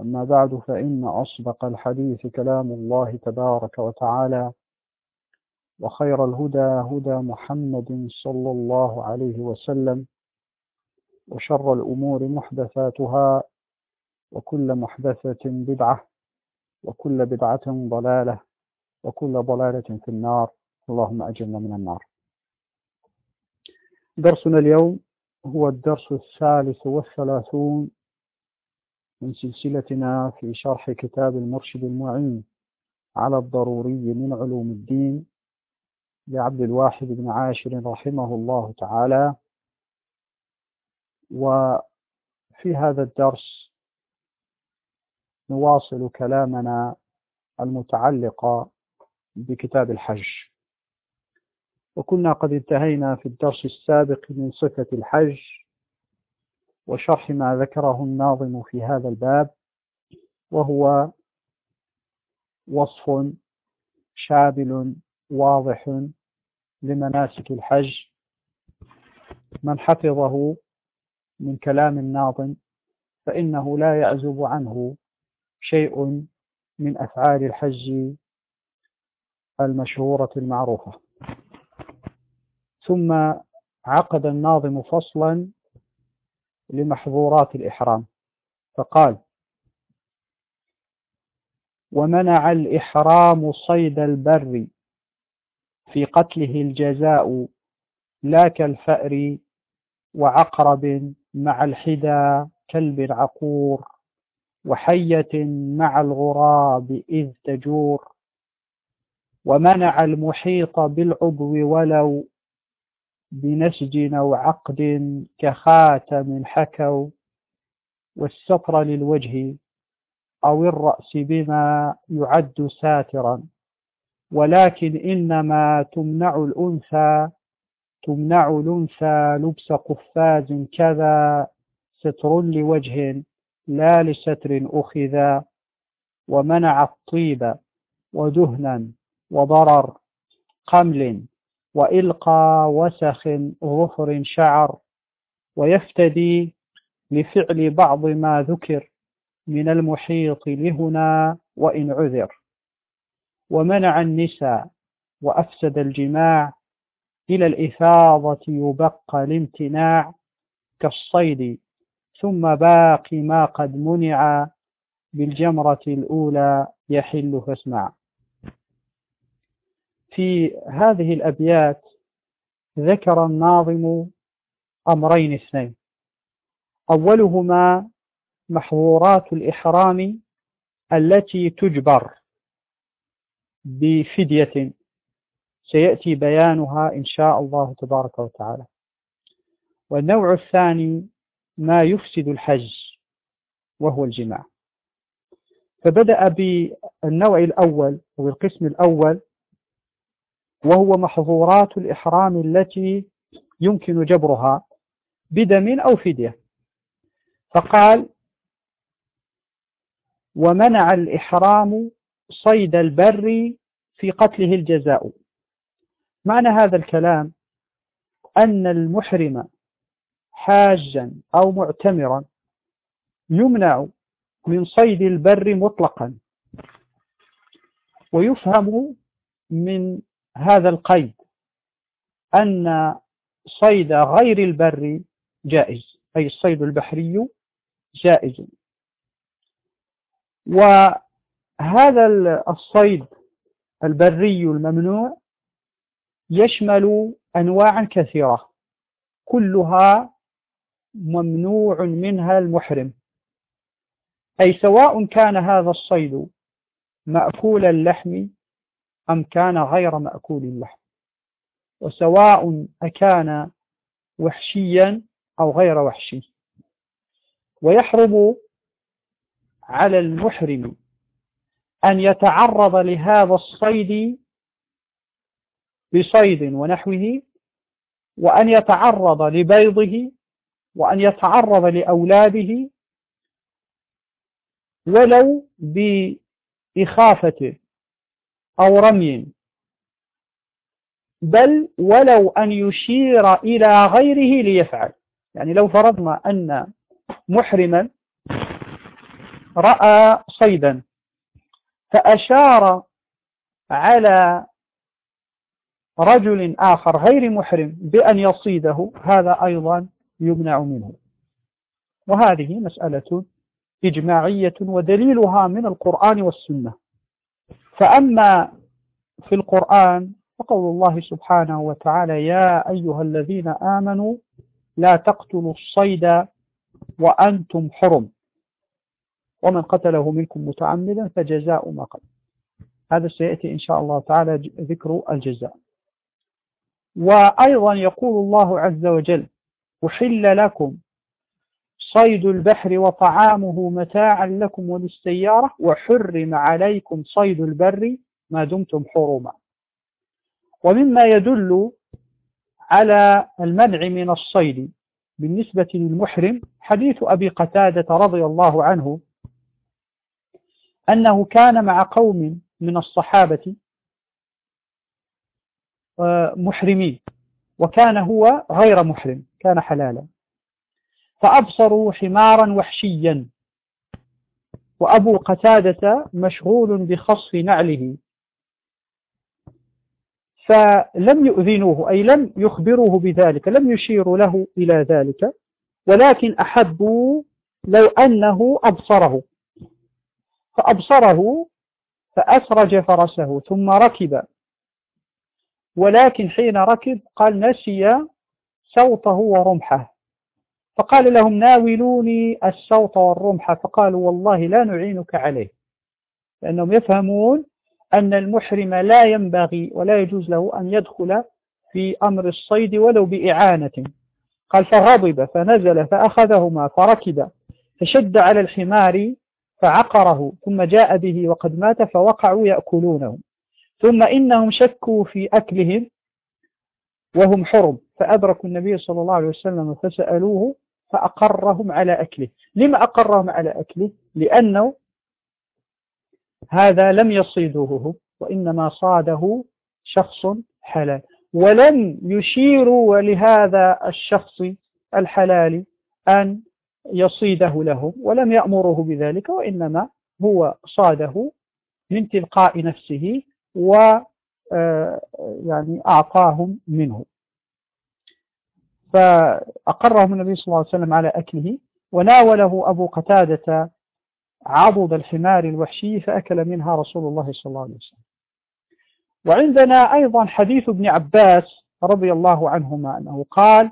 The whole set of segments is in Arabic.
أما بعد فإن أصدق الحديث كلام الله تبارك وتعالى وخير الهدى هدى محمد صلى الله عليه وسلم وشر الأمور محدثاتها وكل محدثة بدعة وكل بدعة ضلالة وكل ضلالة في النار. اللهم أجرنا من النار. درسنا اليوم هو الدرس الثالث والثلاثون من سلسلتنا في شرح كتاب المرشد المعين على الضروري من علوم الدين لعبد الواحد بن عاشر رحمه الله تعالى. وفي هذا الدرس نواصل كلامنا المتعلق بكتاب الحج. وكنا قد انتهينا في الدرس السابق من صفة الحج وشرح ما ذكره الناظم في هذا الباب وهو وصف شامل واضح لمناسك الحج. من حفظه من كلام الناظم فإنه لا يعزب عنه شيء من أفعال الحج المشهورة المعروفة. ثم عقد الناظم فصلا لمحظورات الإحرام. فقال ومنع الإحرام صيد البر في قتله الجزاء لا كالفأر وعقرب مع الحدى كلب عقور وحية مع الغراب إذ تجور. ومنع المحيط بالعضو ولو بنسج أو عقد كخاتم حكوا والستر للوجه أو الرأس بما يعد ساترا. ولكن إنما تمنع الأنثى تمنع الأنثى لبس قفاز كذا ستر لوجه لا لستر أخذا ومنع الطيب ودهنا وضرر قمل. وإلقى وسخ ظفر شعر ويفتدي لفعل بعض ما ذكر من المحيط لهنا وإن عذر. ومنع النساء وأفسد الجماع إلى الإفاضة يبقى الامتناع كالصيد ثم باقي ما قد منع بالجمرة الأولى يحل فاسمع في هذه الأبيات ذكر الناظم أمرين اثنين. أولهما محظورات الإحرام التي تجبر بفدية. سيأتي بيانها إن شاء الله تبارك وتعالى. والنوع الثاني ما يفسد الحج وهو الجماع. فبدأ بالنوع الأول والقسم الأول وهو محظورات الإحرام التي يمكن جبرها بدم أو فدية. فقال ومنع الإحرام صيد البر في قتله الجزاء. معنى هذا الكلام أن المحرم حاجا أو معتمرا يمنع من صيد البر مطلقا ويفهم من هذا القيد أن صيد غير البر جائز أي الصيد البحري جائز. وهذا الصيد البري الممنوع يشمل أنواعا كثيرة كلها ممنوع منها المحرم. أي سواء كان هذا الصيد مأكول اللحم أم كان غير مأكول اللحم وسواء أكان وحشيا أو غير وحشي. ويحرم على المحرم أن يتعرض لهذا الصيد بصيد ونحوه وأن يتعرض لبيضه وأن يتعرض لأولاده ولو بإخافة أو رمي. بل ولو أن يشير إلى غيره ليفعل. يعني لو فرضنا أن محرما رأى صيدا فأشار على رجل آخر غير محرم بأن يصيده هذا أيضا يمنع منه. وهذه مسألة إجماعية ودليلها من القرآن والسنة. فأما في القرآن فقول الله سبحانه وتعالى يا أيها الذين آمنوا لا تقتلوا الصيد وأنتم حرم. ومن قتله منكم متعمدا فجزاء ما قتل. هذا سيأتي إن شاء الله تعالى ذكر الجزاء. وأيضا يقول الله عز وجل أحل لكم صيد البحر وطعامه متاعا لكم وللسيارة وحرم عليكم صيد البر ما دمتم حرما ومما يدل على المنع من الصيد بالنسبة للمحرم حديث أبي قتادة رضي الله عنه أنه كان مع قوم من الصحابة آه، محرمين وكان هو غير محرم كان حلالا. فأبصروا حمارا وحشيا. وأبو قتادة مشغول بخصف نعله. فلم يؤذنوه أي لم يخبروه بذلك لم يشيروا له إلى ذلك ولكن أحبوا لو أنه أبصره. فأبصره فأسرج فرسه ثم ركب. ولكن حين ركب قال نسي صوته ورمحه. فقال لهم ناولوني الصوت والرمح. فقالوا والله لا نعينك عليه. لأنهم يفهمون أن المحرم لا ينبغي ولا يجوز له أن يدخل في أمر الصيد ولو بإعانة. قال فغضب فنزل فأخذهما فركب فشد على الحمار فعقره ثم جاء به وقد مات فوقعوا يأكلونه. ثم إنهم شكوا في أكلهم وهم حرم. فأدركوا النبي صلى الله عليه وسلم فسألوه فأقرهم على أكله. لما أقرهم على أكله؟ لأنه هذا لم يصيده وإنما صاده شخص حلال. ولم يشيروا لهذا الشخص الحلال أن يصيده له ولم يأمره بذلك وإنما هو صاده من تلقاء نفسه و آه، يعني أعطاهم منه. فأقرهم النبي صلى الله عليه وسلم على أكله وناوله أبو قتادة عضد الحمار الوحشي فأكل منها رسول الله صلى الله عليه وسلم. وعندنا أيضا حديث ابن عباس رضي الله عنهما أنه قال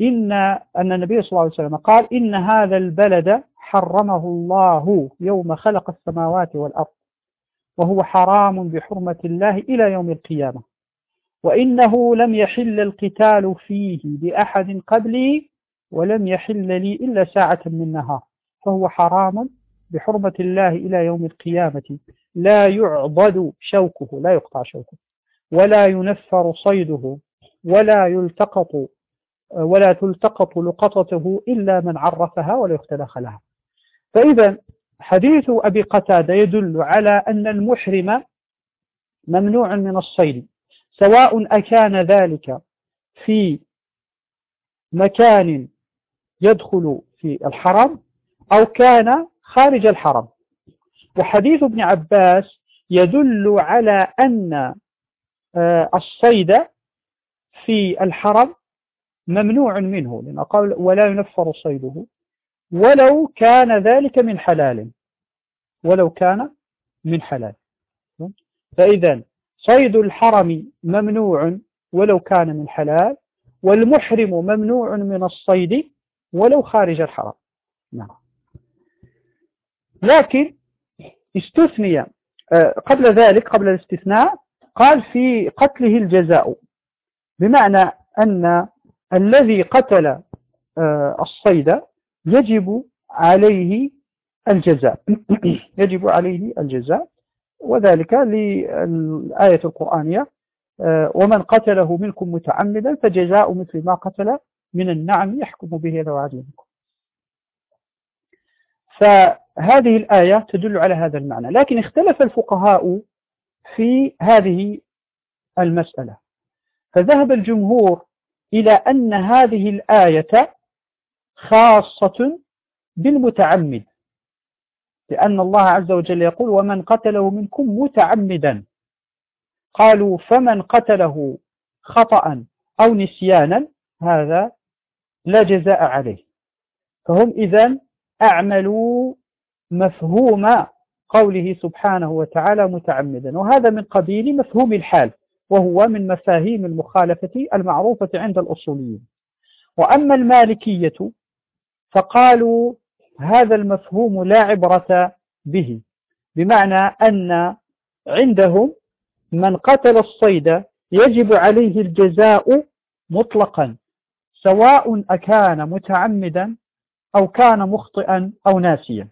إن أن النبي صلى الله عليه وسلم قال إن هذا البلد حرمه الله يوم خلق السماوات والأرض وهو حرام بحرمة الله إلى يوم القيامة. وإنه لم يحل القتال فيه لأحد قبلي ولم يحل لي إلا ساعة من نهار. فهو حرام بحرمة الله إلى يوم القيامة. لا يعضد شوكه لا يقطع شوكه ولا ينفر صيده ولا يلتقط ولا تلتقط لقطته إلا من عرفها ولا يختلخ لها. فإذا حديث أبي قتادة يدل على أن المحرم ممنوع من الصيد. سواء أكان ذلك في مكان يدخل في الحرم أو كان خارج الحرم. وحديث ابن عباس يدل على أن آه، الصيد في الحرم ممنوع منه لأنه قال ولا ينفر صيده ولو كان ذلك من حلال ولو كان من حلال. فإذا صيد الحرم ممنوع ولو كان من حلال والمحرم ممنوع من الصيد ولو خارج الحرم. نعم. لكن استثني آه، قبل ذلك قبل الاستثناء قال في قتله الجزاء بمعنى أن الذي قتل آه، الصيد يجب عليه الجزاء. يجب عليه الجزاء. وذلك للآية القرآنية. آه، ومن قتله منكم متعمدا فجزاء مثل ما قتل من النعم يحكم به ذو عدل منكم. فهذه الآية تدل على هذا المعنى. لكن اختلف الفقهاء في هذه المسألة. فذهب الجمهور إلى أن هذه الآية خاصة بالمتعمد. لأن الله عز وجل يقول ومن قتله منكم متعمدا. قالوا فمن قتله خطأ أو نسيانا هذا لا جزاء عليه. فهم إذا أعملوا مفهوم قوله سبحانه وتعالى متعمدا. وهذا من قبيل مفهوم الحال وهو من مفاهيم المخالفة المعروفة عند الأصوليين. وأما المالكية فقالوا هذا المفهوم لا عبرة به. بمعنى أن عندهم من قتل الصيد يجب عليه الجزاء مطلقا سواء أكان متعمدا أو كان مخطئا أو ناسيا.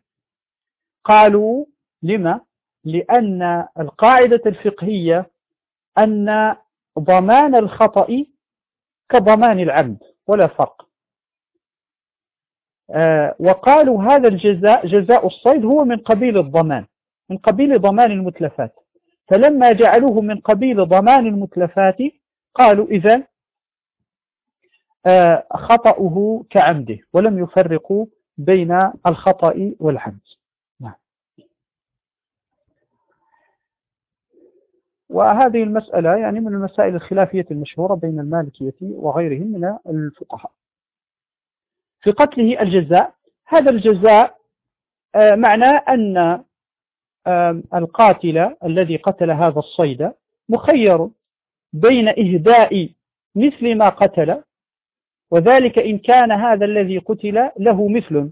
قالوا لما؟ لأن القاعدة الفقهية أن ضمان الخطأ كضمان العمد ولا فرق. وقالوا هذا الجزاء جزاء الصيد هو من قبيل الضمان من قبيل ضمان المتلفات. فلما جعلوه من قبيل ضمان المتلفات قالوا إذا آه خطأه كعمده ولم يفرقوا بين الخطأ والعمد وهذه المسألة يعني من المسائل الخلافية المشهورة بين المالكية وغيرهم من الفقهاء. في قتله الجزاء. هذا الجزاء آه، معناه أن القاتل الذي قتل هذا الصيد مخير بين إهداء مثل ما قتل وذلك إن كان هذا الذي قتل له مثل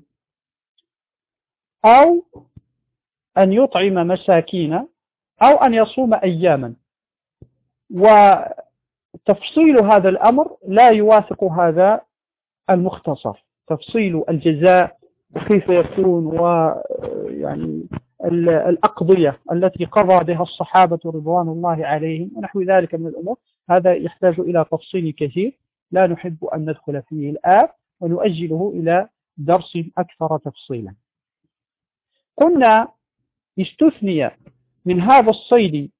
أو أن يطعم مساكين أو أن يصوم أياما. وتفصيل هذا الأمر لا يوافق هذا المختصر. تفصيل الجزاء كيف يكون ويعني الأقضية التي قضى بها الصحابة رضوان الله عليهم ونحو ذلك من الأمور. هذا يحتاج إلى تفصيل كثير. لا نحب أن ندخل فيه الآن ونؤجله إلى درس أكثر تفصيلا. قلنا استثني من هذا الصيد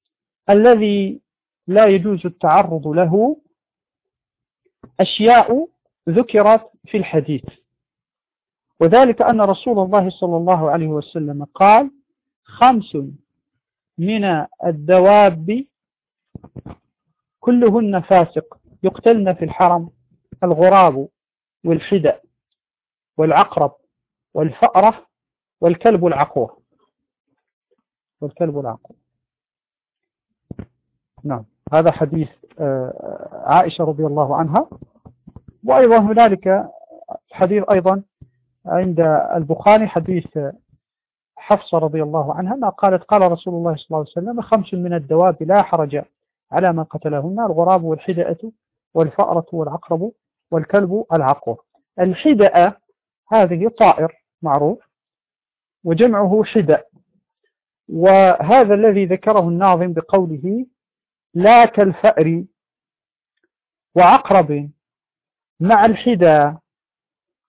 الذي لا يجوز التعرض له أشياء ذكرت في الحديث. وذلك أن رسول الله صلى الله عليه وسلم قال خمس من الدواب كلهن فاسق يقتلن في الحرم الغراب والحدأ والعقرب والفأرة والكلب العقور. والكلب العقل نعم. هذا حديث آه، عائشة رضي الله عنها. وأيضا هنالك حديث أيضا عند البخاري حديث حفصة رضي الله عنها ما قالت قال رسول الله صلى الله عليه وسلم خمس من الدواب لا حرج على من قتلهن الغراب والحدأة والفأرة والعقرب والكلب العقور. الحدأة هذه طائر معروف وجمعه حدأ وهذا الذي ذكره الناظم بقوله لا كالفأر وعقرب مع الحدى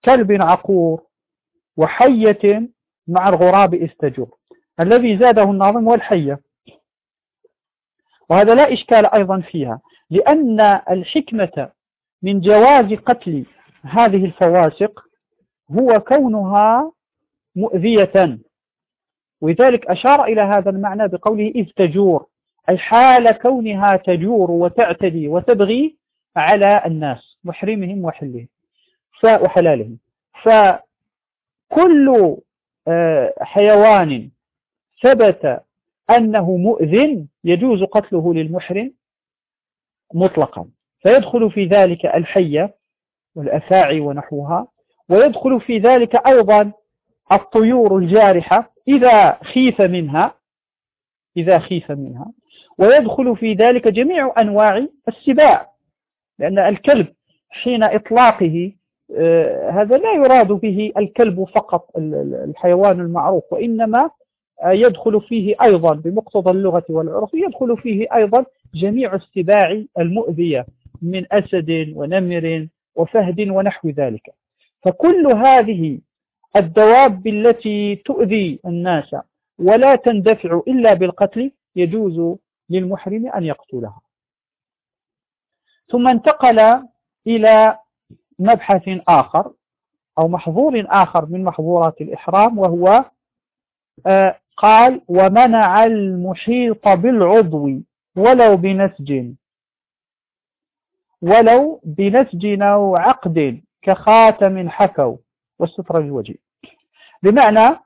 كلب عقور وحية مع الغراب استجور. الذي زاده الناظم والحية. وهذا لا إشكال أيضا فيها لأن الحكمة من جواز قتل هذه الفواسق هو كونها مؤذية. ولذلك أشار إلى هذا المعنى بقوله إذ تجور أي حال كونها تجور وتعتدي وتبغي على الناس. محرمهم وحلهم وحلالهم. فكل آه، حيوان ثبت أنه مؤذن يجوز قتله للمحرم مطلقا. فيدخل في ذلك الحية والأفاعي ونحوها ويدخل في ذلك أيضا الطيور الجارحة إذا خيف منها إذا خيف منها. ويدخل في ذلك جميع أنواع السباع لأن الكلب حين إطلاقه آه، هذا لا يراد به الكلب فقط الحيوان المعروف وإنما آه، يدخل فيه أيضا بمقتضى اللغة والعرف يدخل فيه أيضا جميع السباع المؤذية من أسد ونمر وفهد ونحو ذلك. فكل هذه الدواب التي تؤذي الناس ولا تندفع إلا بالقتل يجوز للمحرم أن يقتلها. ثم انتقل إلى مبحث آخر أو محظور آخر من محظورات الإحرام وهو آه، قال ومنع المحيط بالعضو ولو بنسج. ولو بنسج أو عقد كخاتم حكوا والستر الوجه بمعنى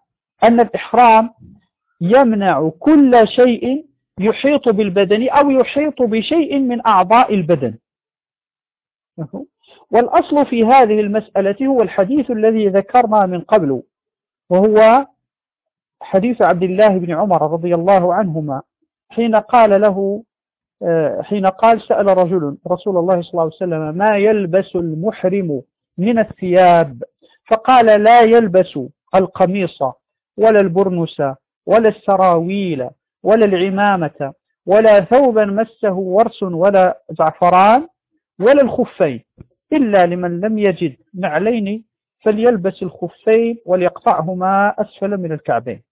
أن الإحرام يمنع كل شيء يحيط بالبدن أو يحيط بشيء من أعضاء البدن. والأصل في هذه المسألة هو الحديث الذي ذكرنا من قبل وهو حديث عبد الله بن عمر رضي الله عنهما حين قال له آه، حين قال سأل رجل رسول الله صلى الله عليه وسلم ما يلبس المحرم من الثياب؟ فقال لا يلبس القميص ولا البرنس ولا السراويل ولا العمامة ولا ثوبا مسه ورس ولا زعفران ولا الخفين إلا لمن لم يجد نعلين فليلبس الخفين وليقطعهما أسفل من الكعبين.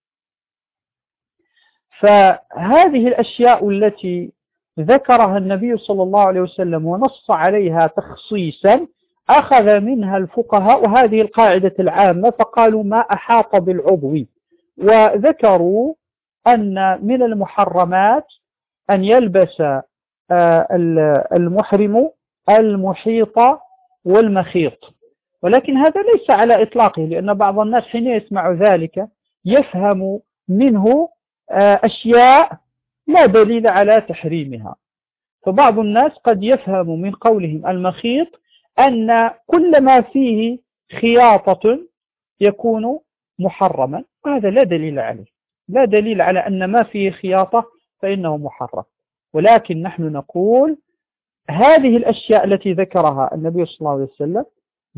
فهذه الأشياء التي ذكرها النبي صلى الله عليه وسلم ونص عليها تخصيصا أخذ منها الفقهاء هذه القاعدة العامة فقالوا ما أحاط بالعضو. وذكروا أن من المحرمات أن يلبس آه، المحرم المحيط والمخيط. ولكن هذا ليس على إطلاقه لأن بعض الناس حين يسمع ذلك يفهم منه آه، أشياء لا دليل على تحريمها. فبعض الناس قد يفهم من قولهم المخيط أن كل ما فيه خياطة يكون محرما وهذا لا دليل عليه. لا دليل على أن ما فيه خياطة فإنه محرم. ولكن نحن نقول هذه الأشياء التي ذكرها النبي صلى الله عليه وسلم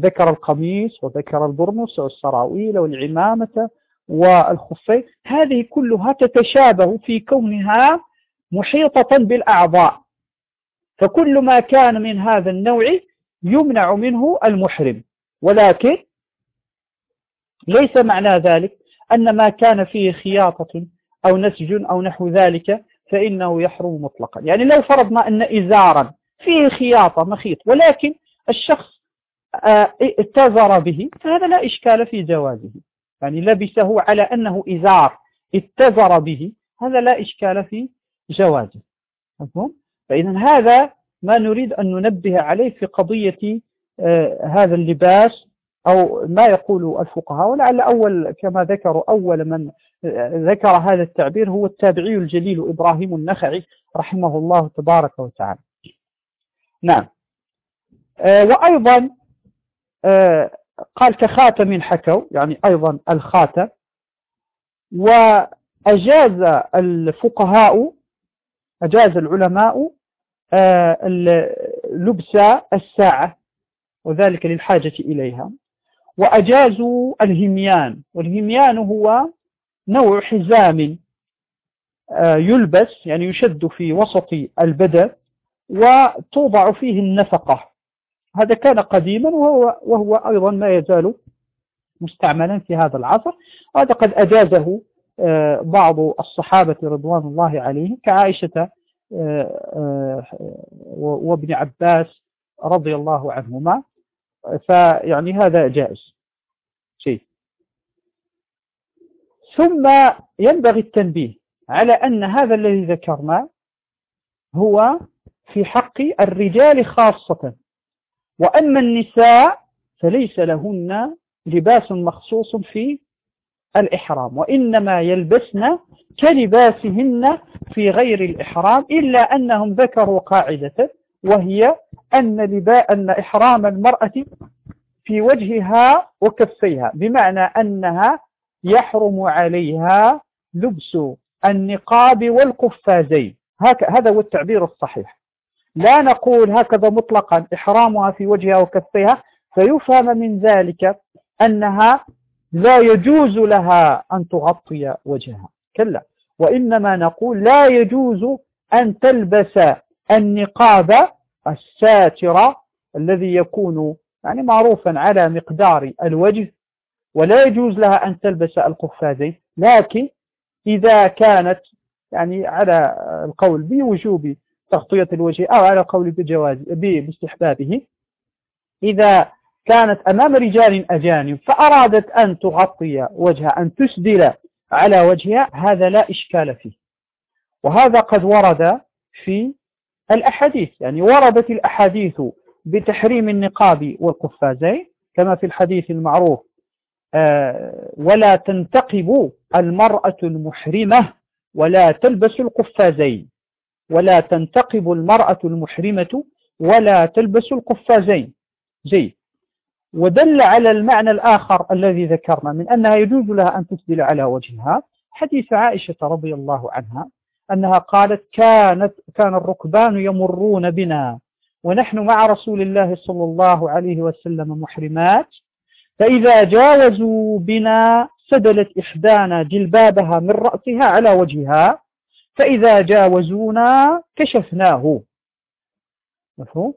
ذكر القميص وذكر البرنس والسراويل والعمامة والخفين هذه كلها تتشابه في كونها محيطة بالأعضاء. فكل ما كان من هذا النوع يمنع منه المحرم. ولكن ليس معنى ذلك أن ما كان فيه خياطة أو نسج أو نحو ذلك فإنه يحرم مطلقا. يعني لو فرضنا أن إزارا فيه خياطة مخيط ولكن الشخص آه، اتزر به فهذا لا إشكال في جوازه. يعني لبسه على أنه إزار اتزر به هذا لا إشكال في جوازه. مفهوم؟ فإذا هذا ما نريد أن ننبه عليه في قضية آه، هذا اللباس أو ما يقول الفقهاء. ولعل أول كما ذكروا أول من آه، ذكر هذا التعبير هو التابعي الجليل إبراهيم النخعي رحمه الله تبارك وتعالى. نعم. آه، وأيضا قال كخاتم حكوا يعني أيضا الخاتم. وأجاز الفقهاء أجاز العلماء آه، لبس الساعة وذلك للحاجة إليها. وأجازوا الهميان والهميان هو نوع حزام آه، يلبس يعني يشد في وسط البدن. وتوضع فيه النفقة. هذا كان قديما وهو, وهو أيضا ما يزال مستعملا في هذا العصر. وهذا قد أجازه آه، بعض الصحابة رضوان الله عليهم كعائشة آه، آه، وابن عباس رضي الله عنهما. فيعني هذا جائز. شيء. ثم ينبغي التنبيه على أن هذا الذي ذكرنا هو في حق الرجال خاصة. وأما النساء فليس لهن لباس مخصوص في الإحرام وإنما يلبسن كلباسهن في غير الإحرام إلا أنهم ذكروا قاعدة وهي أن, لباء أن إحرام المرأة في وجهها وكفيها بمعنى أنها يحرم عليها لبس النقاب والقفازين. هذا هو التعبير الصحيح. لا نقول هكذا مطلقا إحرامها في وجهها وكفيها فيفهم من ذلك أنها لا يجوز لها أن تغطي وجهها. كلا. وإنما نقول لا يجوز أن تلبس النقاب الساتر الذي يكون يعني معروفا على مقدار الوجه ولا يجوز لها أن تلبس القفازين. لكن إذا كانت يعني على القول بوجوب تغطية الوجه أو على القول بجواز باستحبابه. إذا كانت أمام رجال أجانب فأرادت أن تغطي وجهها أن تسدل على وجهها هذا لا إشكال فيه. وهذا قد ورد في الأحاديث. يعني وردت الأحاديث بتحريم النقاب والقفازين كما في الحديث المعروف آه، ولا تنتقب المرأة المحرمة ولا تلبس القفازين. ولا تنتقب المرأة المحرمة ولا تلبس القفازين زي ودل على المعنى الآخر الذي ذكرنا من أنها يجوز لها أن تسدل على وجهها. حديث عائشة رضي الله عنها أنها قالت كانت كان الركبان يمرون بنا ونحن مع رسول الله صلى الله عليه وسلم محرمات فإذا جاوزوا بنا سدلت إحدانا جلبابها من رأسها على وجهها فإذا جاوزونا كشفناه. مفهوم؟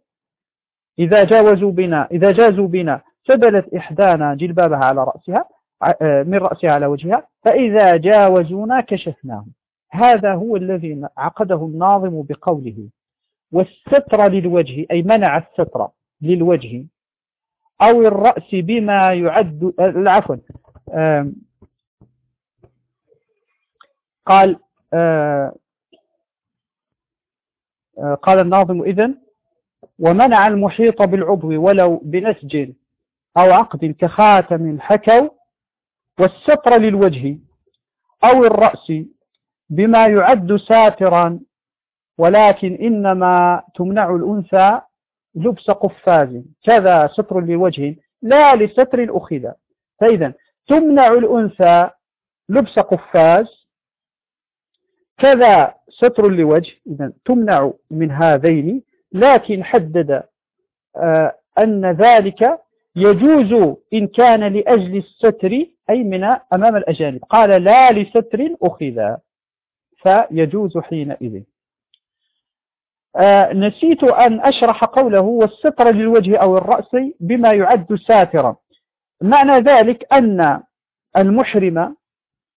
إذا جاوزوا بنا إذا جازوا بنا سدلت إحدانا جلبابها على رأسها آه، من رأسها على وجهها فإذا جاوزونا كشفناه هذا هو الذي عقده الناظم بقوله والستر للوجه أي منع الستر للوجه أو الرأس بما يعد آه، عفوا قال آه، قال الناظم إذن ومنع المحيط بالعضو ولو بنسج أو عقد كخاتم حكوا والستر للوجه أو الرأس بما يعد ساترا ولكن إنما تمنع الأنثى لبس قفاز. كذا ستر لوجه لا لستر أخذ. فإذا تمنع الأنثى لبس قفاز كذا ستر لوجه إذا تمنع من هذين لكن حدد آه، أن ذلك يجوز إن كان لأجل الستر أي من أمام الأجانب. قال لا لستر أخذ فيجوز حينئذ. آه نسيت أن أشرح قوله والستر للوجه أو الرأس بما يعد ساترا. معنى ذلك أن المحرم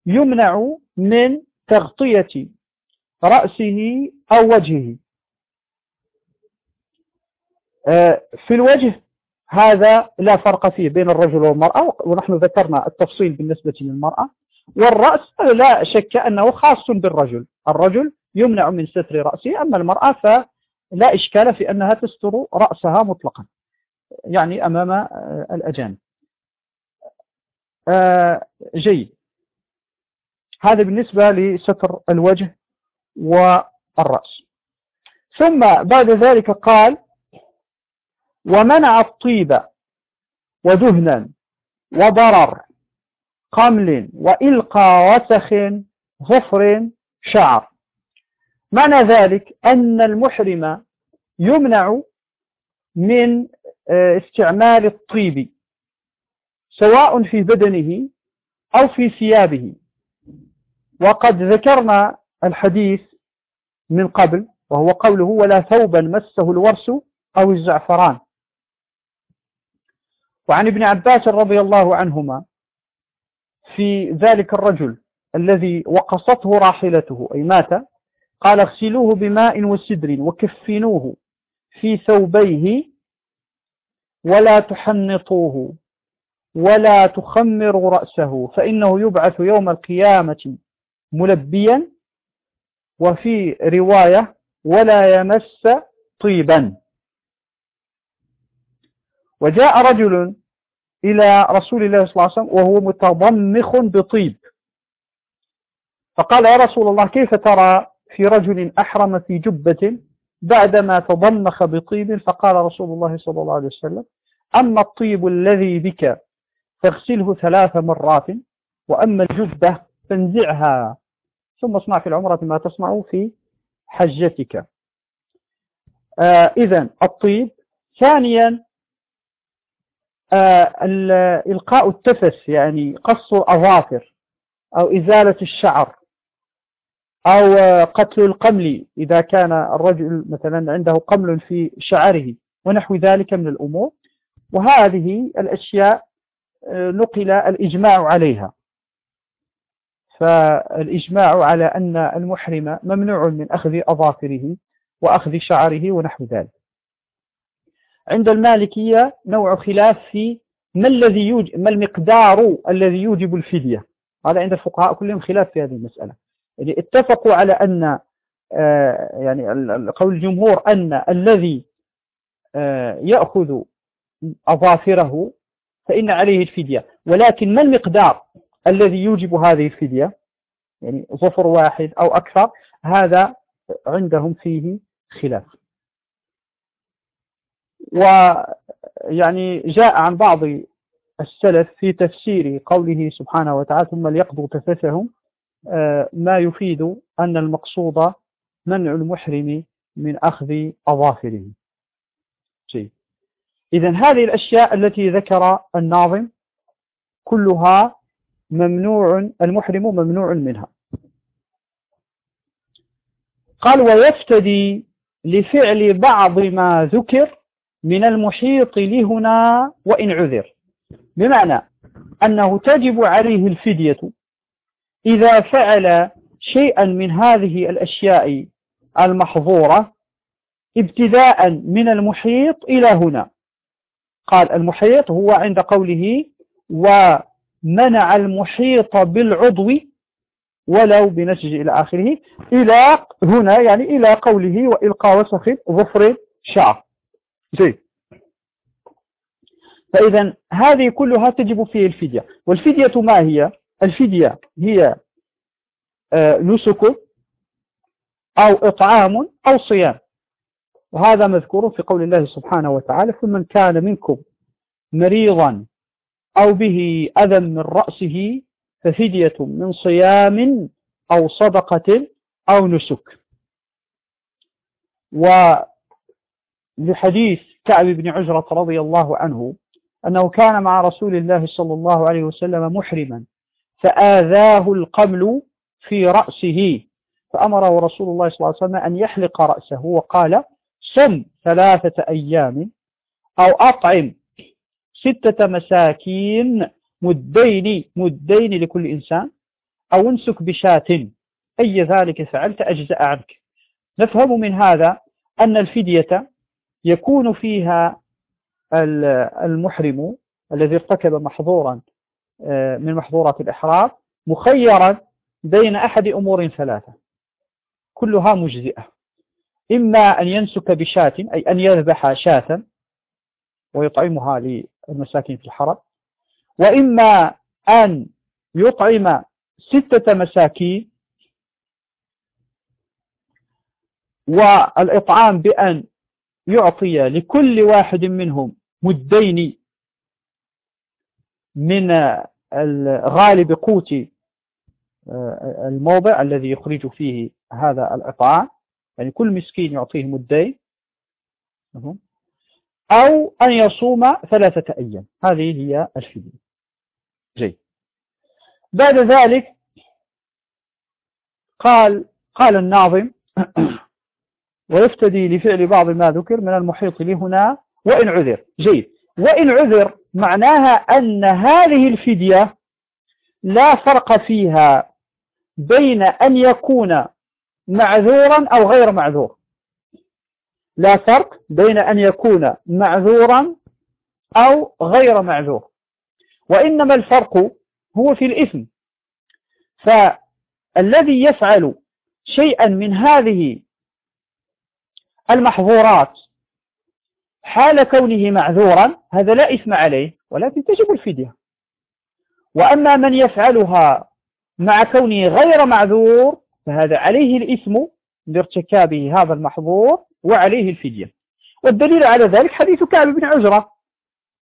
يمنع من تغطية رأسه أو وجهه. آه في الوجه هذا لا فرق فيه بين الرجل والمرأة ونحن ذكرنا التفصيل بالنسبة للمرأة. والرأس لا شك أنه خاص بالرجل. الرجل يمنع من ستر رأسه أما المرأة فلا إشكال في أنها تستر رأسها مطلقا يعني أمام آه، الأجانب. آه، جيد. هذا بالنسبة لستر الوجه والرأس. ثم بعد ذلك قال ومنع الطيب ودهنا وضرر قمل وإلقى وسخ ظفر شعر. معنى ذلك أن المحرم يمنع من آه، استعمال الطيب سواء في بدنه أو في ثيابه. وقد ذكرنا الحديث من قبل وهو قوله ولا ثوبا مسه الورس أو الزعفران. وعن ابن عباس رضي الله عنهما في ذلك الرجل الذي وقصته راحلته أي مات قال اغسلوه بماء وسدر وكفنوه في ثوبيه ولا تحنطوه ولا تخمروا رأسه فإنه يبعث يوم القيامة ملبيا وفي رواية ولا يمس طيبا. وجاء رجل إلى رسول الله صلى الله عليه وسلم وهو متضمخ بطيب. فقال يا رسول الله كيف ترى في رجل أحرم في جبة بعدما تضمخ بطيب؟ فقال رسول الله صلى الله عليه وسلم أما الطيب الذي بك فاغسله ثلاث مرات وأما الجبة فانزعها. ثم اصنع في العمرة ما تصنع في حجتك. آه إذا الطيب. ثانيا إلقاء التفس يعني قص الأظافر أو إزالة الشعر أو قتل القمل إذا كان الرجل مثلا عنده قمل في شعره ونحو ذلك من الأمور. وهذه الأشياء آه، نقل الإجماع عليها. فالإجماع على أن المحرم ممنوع من أخذ أظافره وأخذ شعره ونحو ذلك. عند المالكية نوع خلاف في ما الذي يوجب ما المقدار الذي يوجب الفدية. هذا عند الفقهاء كلهم خلاف في هذه المسألة. يعني اتفقوا على أن آه، يعني قول الجمهور أن الذي آه، يأخذ أظافره فإن عليه الفدية. ولكن ما المقدار؟ الذي يوجب هذه الفدية يعني ظفر واحد أو أكثر هذا عندهم فيه خلاف. ويعني جاء عن بعض السلف في تفسير قوله سبحانه وتعالى ثم ليقضوا تفثهم آه، ما يفيد أن المقصود منع المحرم من أخذ أظافره. شيء إذا هذه الأشياء التي ذكر الناظم كلها ممنوع المحرم ممنوع منها. قال ويفتدي لفعل بعض ما ذكر من المحيط لهنا وإن عذر. بمعنى أنه تجب عليه الفدية إذا فعل شيئا من هذه الأشياء المحظورة ابتداء من المحيط إلى هنا. قال المحيط هو عند قوله ومنع المحيط بالعضو ولو بنسج إلى آخره إلى هنا يعني إلى قوله وإلقى وسخ ظفر شعر. زي فإذا هذه كلها تجب فيه الفدية. والفدية ما هي؟ الفدية هي آه، نسك أو إطعام أو صيام. وهذا مذكور في قول الله سبحانه وتعالى فمن كان منكم مريضا أو به أذى من رأسه ففدية من صيام أو صدقة أو نسك. ولحديث كعب بن عجرة رضي الله عنه أنه كان مع رسول الله صلى الله عليه وسلم محرما فآذاه القمل في رأسه فأمره رسول الله صلى الله عليه وسلم أن يحلق رأسه وقال سم ثلاثة أيام أو أطعم ستة مساكين مدين مدين لكل إنسان أو انسك بشاة. أي ذلك فعلت أجزأ عنك. نفهم من هذا أن الفدية يكون فيها المحرم الذي ارتكب محظورا آه، من محظورات الإحرام مخيرا بين أحد أمور ثلاثة. كلها مجزئة. إما أن ينسك بشاة أي أن يذبح شاة. ويطعمها للمساكين في الحرم. وإما أن يطعم ستة مساكين والإطعام بأن يعطي لكل واحد منهم مدين من غالب قوت آه، الموضع الذي يخرج فيه هذا الإطعام. يعني كل مسكين يعطيه مدين. أو أن يصوم ثلاثة أيام. هذه هي الفدية. جيد. بعد ذلك قال قال الناظم ويفتدي لفعل بعض ما ذكر من المحيط لهنا وإن عذر. جيد. وإن عذر معناها أن هذه الفدية لا فرق فيها بين أن يكون معذورا أو غير معذور. لا فرق بين أن يكون معذورا أو غير معذور. وإنما الفرق هو في الإثم. فالذي يفعل شيئا من هذه المحظورات حال كونه معذورا هذا لا إثم عليه ولكن تجب الفدية. وأما من يفعلها مع كونه غير معذور فهذا عليه الإثم لارتكابه هذا المحظور وعليه الفدية. والدليل على ذلك حديث كعب بن عجرة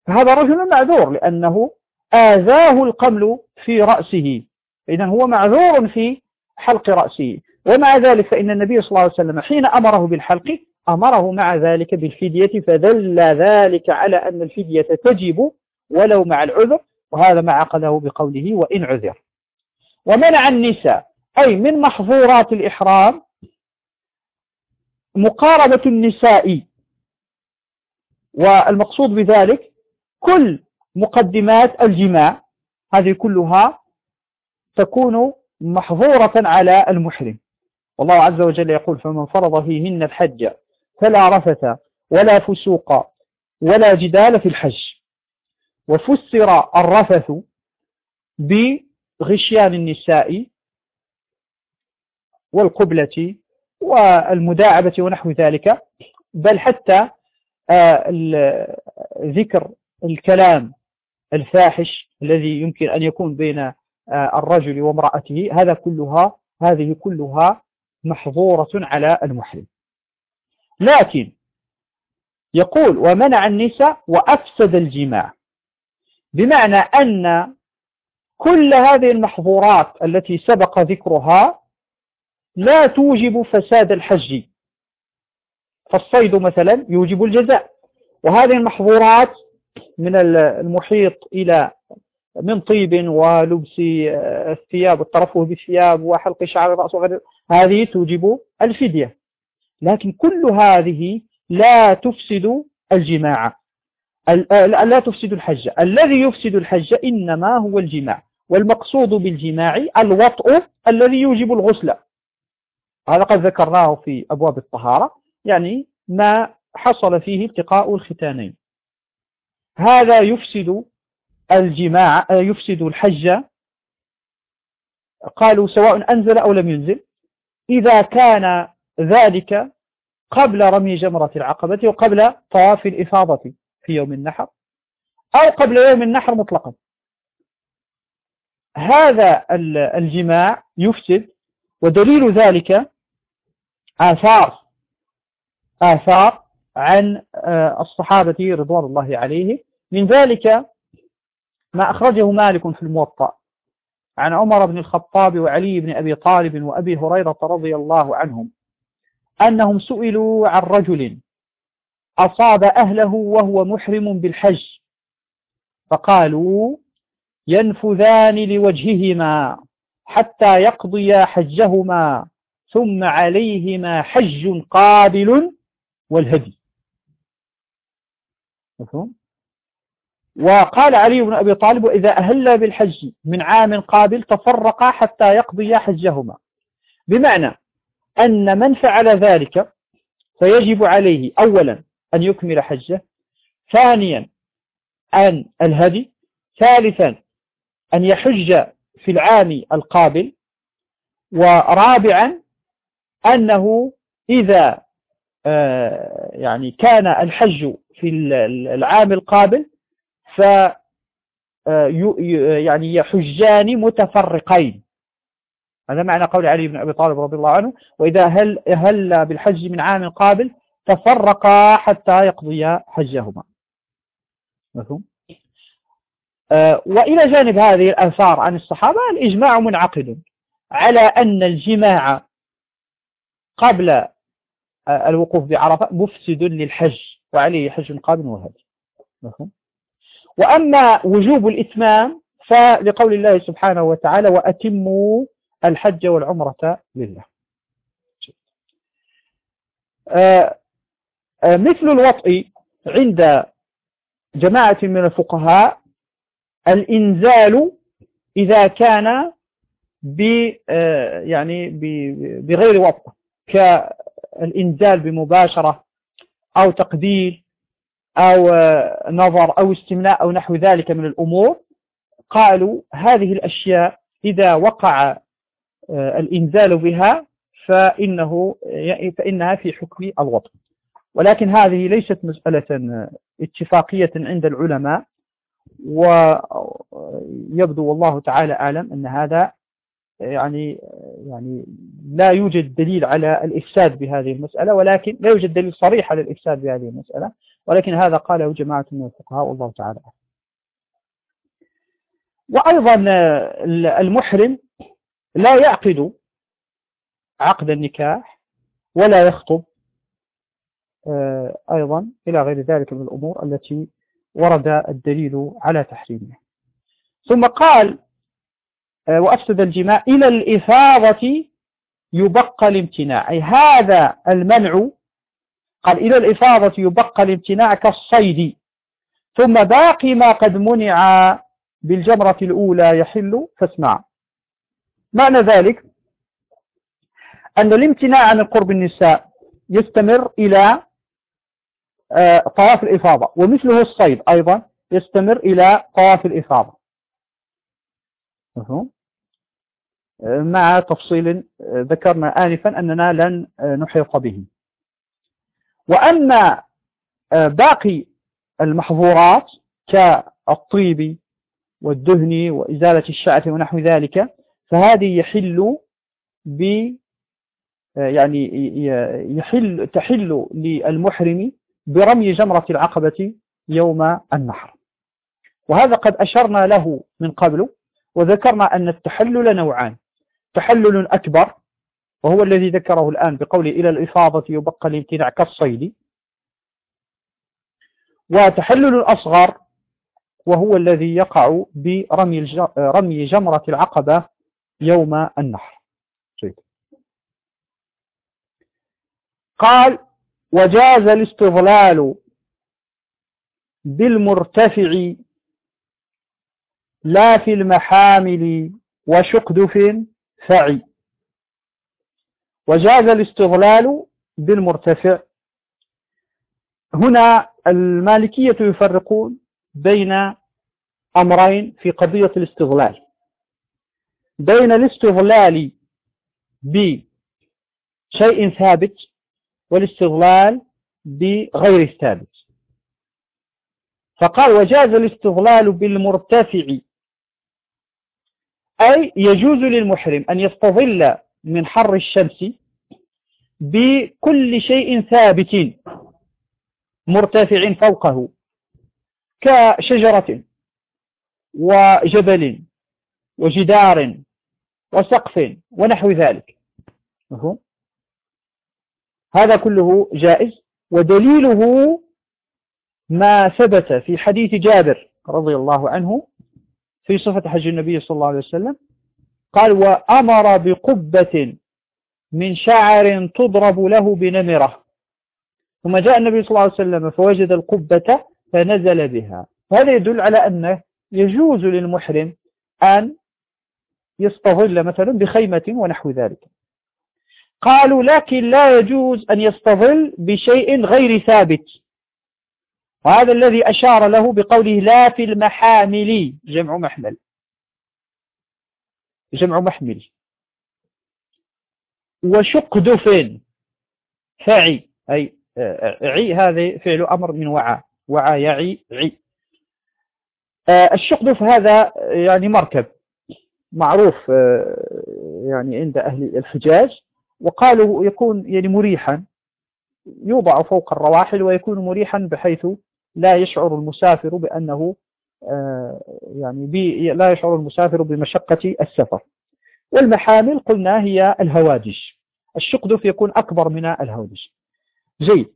فهذا رجل معذور لأنه آذاه القمل في رأسه. إذا هو معذور في حلق رأسه. ومع ذلك فإن النبي صلى الله عليه وسلم حين أمره بالحلق أمره مع ذلك بالفدية فدل ذلك على أن الفدية تجب ولو مع العذر وهذا ما عقده بقوله وإن عذر. ومنع النساء أي من محظورات الإحرام مقاربة النساء. والمقصود بذلك كل مقدمات الجماع هذه كلها تكون محظورة على المحرم. والله عز وجل يقول فمن فرض فيهن الحج فلا رفث ولا فسوق ولا جدال في الحج وفسر الرفث بغشيان النساء والقبلة والمداعبة ونحو ذلك بل حتى آه، ذكر الكلام الفاحش الذي يمكن أن يكون بين آه، الرجل وامرأته هذا كلها هذه كلها محظورة على المحرم. لكن يقول ومنع النساء وأفسد الجماع بمعنى أن كل هذه المحظورات التي سبق ذكرها لا توجب فساد الحج. فالصيد مثلا يوجب الجزاء. وهذه المحظورات من المحيط إلى من طيب ولبس الثياب والترفه بالثياب وحلق شعر الرأس وغير هذه توجب الفدية. لكن كل هذه لا تفسد الجماع. لا تفسد الحج. الذي يفسد الحج إنما هو الجماع. والمقصود بالجماع الوطء الذي يوجب الغسل. هذا قد ذكرناه في أبواب الطهارة يعني ما حصل فيه التقاء الختانين. هذا يفسد الجماع يفسد الحج. قالوا سواء أنزل أو لم ينزل. إذا كان ذلك قبل رمي جمرة العقبة وقبل طواف الإفاضة في يوم النحر أو قبل يوم النحر مطلقا. هذا الجماع يفسد ودليل ذلك آثار آثار عن آه، الصحابة رضوان الله عليه من ذلك ما أخرجه مالك في الموطأ. عن عمر بن الخطاب وعلي بن أبي طالب وأبي هريرة رضي الله عنهم أنهم سئلوا عن رجل أصاب أهله وهو محرم بالحج فقالوا ينفذان لوجههما. حتى يقضيا حجهما ثم عليهما حج قابل والهدي. مفهوم؟ وقال علي بن أبي طالب وإذا أهل بالحج من عام قابل تفرقا حتى يقضيا حجهما. بمعنى أن من فعل ذلك فيجب عليه أولا أن يكمل حجه ثانيا أن الهدي ثالثا أن يحج في العام القابل ورابعا أنه إذا آه، يعني كان الحج في العام القابل ف آه، يعني يحجان متفرقين. هذا معنى قول علي بن أبي طالب رضي الله عنه وإذا هل, هل بالحج من عام قابل تفرقا حتى يقضيا حجهما. مفهوم؟ وإلى جانب هذه الآثار عن الصحابة الإجماع منعقد على أن الجماع قبل آه، الوقوف بعرفة مفسد للحج وعليه حج قابل وهدي مفهوم؟ وأما وجوب الإتمام فلقول الله سبحانه وتعالى وأتموا الحج والعمرة لله. آه، آه، مثل الوطء عند جماعة من الفقهاء الإنزال إذا كان ب يعني بغير وطء كالإنزال بمباشرة أو تقدير أو نظر أو استمناء أو نحو ذلك من الأمور قالوا هذه الأشياء إذا وقع آه، الإنزال بها فإنه فإنها في حكم الوطن. ولكن هذه ليست مسألة اتفاقية عند العلماء. ويبدو والله تعالى أعلم أن هذا يعني يعني لا يوجد دليل على الإفساد بهذه المسألة ولكن لا يوجد دليل صريح على الإفساد بهذه المسألة ولكن هذا قاله جماعة من الفقهاء والله تعالى وأيضا المحرم لا يعقد عقد النكاح ولا يخطب آه، أيضا إلى غير ذلك من الأمور التي ورد الدليل على تحريمه. ثم قال آه، وأفسد الجماع إلى الإفاضة يبقى الامتناع. أي هذا المنع قال إلى الإفاضة يبقى الامتناع كالصيد. ثم باقي ما قد منع بالجمرة الأولى يحل فاسمع. معنى ذلك أن الامتناع عن القرب النساء يستمر إلى طواف الإفاضة. ومثله الصيد أيضا يستمر إلى طواف الإفاضة. مع تفصيل آه، ذكرنا آنفا أننا لن آه، نحيط به. وأما باقي المحظورات كالطيب والدهن وإزالة الشعث ونحو ذلك فهذه يحل ب يعني يحل تحل للمحرم برمي جمرة العقبة يوم النحر. وهذا قد أشرنا له من قبل وذكرنا أن التحلل نوعان. تحلل أكبر وهو الذي ذكره الآن بقوله إلى الإفاضة يبقى الامتناع كالصيد. وتحلل أصغر وهو الذي يقع برمي رمي جمرة العقبة يوم النحر. قال وجاز الاستظلال بالمرتفع لا في المحامل وشقدف فعي وجاز الاستظلال بالمرتفع. هنا المالكية يفرقون بين أمرين في قضية الاستغلال بين الاستغلال بشيء ثابت والاستغلال بغير الثابت. فقال وجاز الاستغلال بالمرتفع أي يجوز للمحرم أن يستظل من حر الشمس بكل شيء ثابت مرتفع فوقه كشجرة وجبل وجدار وسقف ونحو ذلك. هذا كله جائز ودليله ما ثبت في حديث جابر رضي الله عنه في صفة حج النبي صلى الله عليه وسلم قال وأمر بقبة من شعر تضرب له بنمرة. ثم جاء النبي صلى الله عليه وسلم فوجد القبة فنزل بها. هذا يدل على أنه يجوز للمحرم أن يستظل مثلا بخيمة ونحو ذلك. قالوا لكن لا يجوز أن يستظل بشيء غير ثابت. وهذا الذي أشار له بقوله لا في المحامل جمع محمل. جمع محمل. وشقدف فعي أي عي هذا فعل أمر من وعى وعى يعي عي. الشقدف هذا يعني مركب. معروف يعني عند أهل الحجاز وقالوا يكون يعني مريحا يوضع فوق الرواحل ويكون مريحا بحيث لا يشعر المسافر بأنه آه، يعني بي لا يشعر المسافر بمشقة السفر. والمحامل قلنا هي الهواجش الشقدف يكون أكبر من الهواجش جيد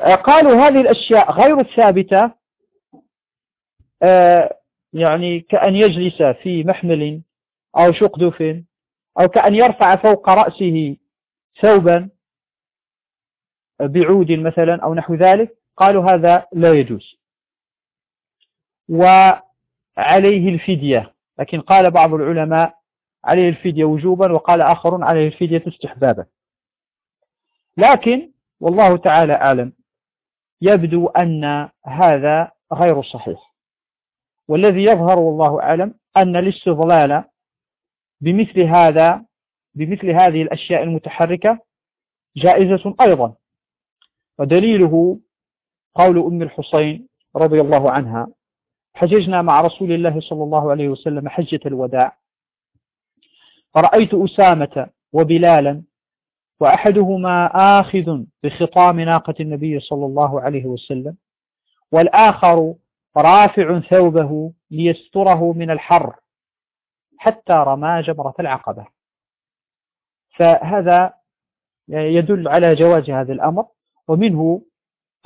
آه، قالوا هذه الأشياء غير الثابتة آه، يعني كأن يجلس في محمل أو شقدف أو كأن يرفع فوق رأسه ثوبا بعود مثلا أو نحو ذلك قالوا هذا لا يجوز. وعليه الفدية لكن قال بعض العلماء عليه الفدية وجوبا وقال آخر عليه الفدية استحبابا. لكن والله تعالى أعلم يبدو أن هذا غير صحيح. والذي يظهر والله أعلم أن الاستظلال بمثل هذا بمثل هذه الأشياء المتحركة جائزة أيضا. ودليله قول أم الحسين رضي الله عنها حججنا مع رسول الله صلى الله عليه وسلم حجة الوداع. فرأيت أسامة وبلالا وأحدهما آخذ بخطام ناقة النبي صلى الله عليه وسلم والآخر رافع ثوبه ليستره من الحر. حتى رمى جمرة العقبة. فهذا يدل على جواز هذا الأمر ومنه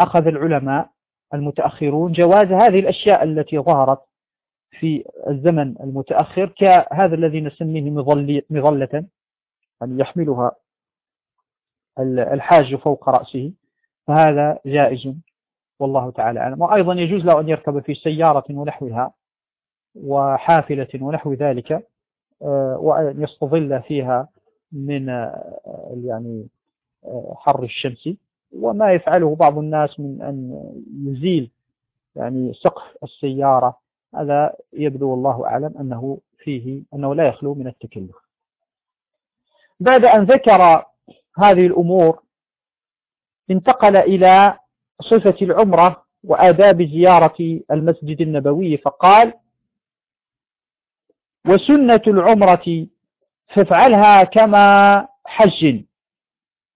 أخذ العلماء المتأخرون جواز هذه الأشياء التي ظهرت في الزمن المتأخر كهذا الذي نسميه مظلة أن يحملها الحاج فوق رأسه. فهذا جائز والله تعالى أعلم. وأيضا يجوز له أن يركب في سيارة ونحوها. وحافلة ونحو ذلك آه، وأن يستظل فيها من آه، يعني آه، حر الشمس. وما يفعله بعض الناس من أن يزيل يعني سقف السيارة. هذا يبدو الله أعلم أنه فيه أنه لا يخلو من التكلف. بعد أن ذكر هذه الأمور انتقل إلى صفة العمرة وآداب زيارة المسجد النبوي فقال وسنة العمرة فافعلها كما حج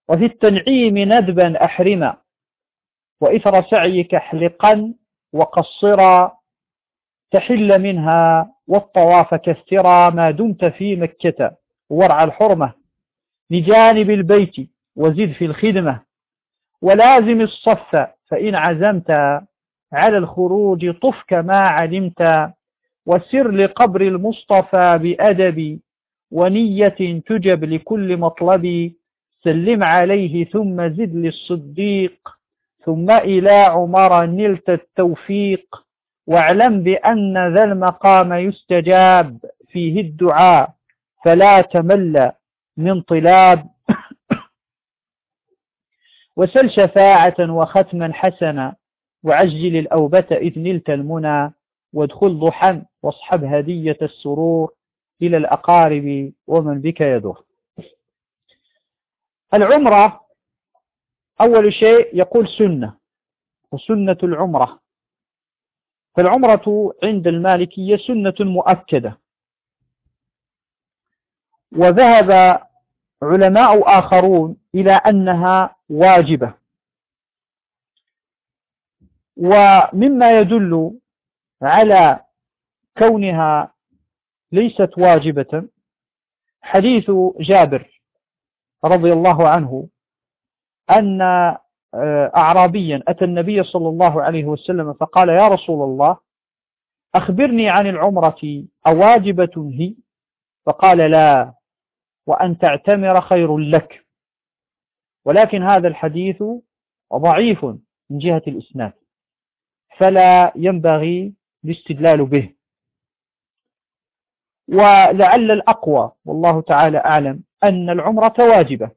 وفي التنعيم ندبا أحرما. وإثر سعيك احلقا وقصرا. تحل منها والطواف كثرا ما دمت في مكة. ورع الحرمة. لجانب البيت وزد في الخدمة. ولازم الصف فإن عزمت على الخروج طف كما علمت. وسر لقبر المصطفى بأدب ونية تجب لكل مطلب. سلم عليه ثم زد للصديق ثم إلى عمر نلت التوفيق. واعلم بأن ذا المقام يستجاب فيه الدعاء فلا تمل من طلاب. وسل شفاعة وختما حسنا وعجل الأوبة إذ نلت المنى وادخل ضحا واصحب هدية السرور إلى الأقارب ومن بك يدور. العمرة أول شيء يقول سنة وسنة العمرة. فالعمرة عند المالكية سنة مؤكدة. وذهب علماء آخرون إلى أنها واجبة. ومما يدل على كونها ليست واجبة. حديث جابر رضي الله عنه أن آه، أعرابيا أتى النبي صلى الله عليه وسلم فقال يا رسول الله أخبرني عن العمرة أواجبة هي؟ فقال لا وأن تعتمر خير لك. ولكن هذا الحديث ضعيف من جهة الإسناد فلا ينبغي الاستدلال به. ولعل الأقوى والله تعالى أعلم أن العمرة واجبة.